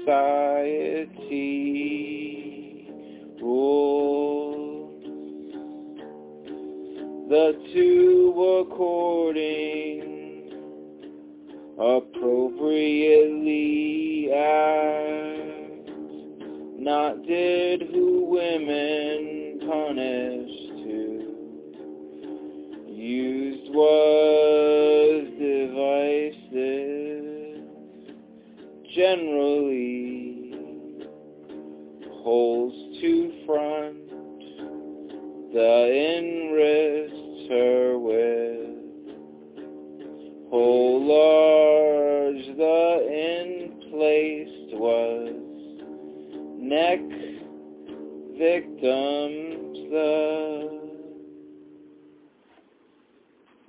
society rules. The two were courting appropriately act, not did who women punish generally holes to front, the in her with whole large the in placed was neck victims the